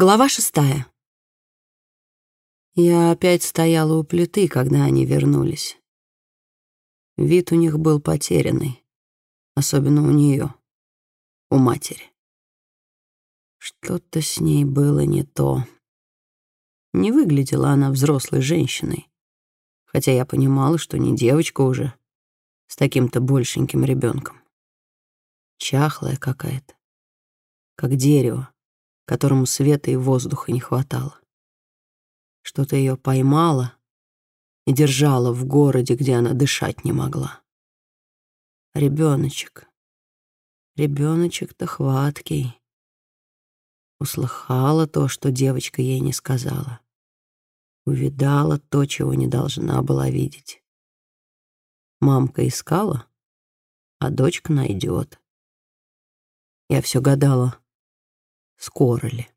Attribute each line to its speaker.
Speaker 1: Глава шестая. Я опять стояла у плиты, когда они вернулись. Вид у них был потерянный, особенно у нее, у матери. Что-то с ней было не то. Не выглядела она взрослой женщиной, хотя я понимала, что не девочка уже, с таким-то большеньким ребенком. Чахлая какая-то, как дерево которому света и воздуха не хватало. Что-то ее поймало и держало в городе, где она дышать не могла. Ребеночек. Ребеночек-то хваткий. Услыхала то, что девочка ей не сказала. Увидала то, чего не должна была видеть. Мамка искала, а дочка найдет. Я все гадала, скоро ли.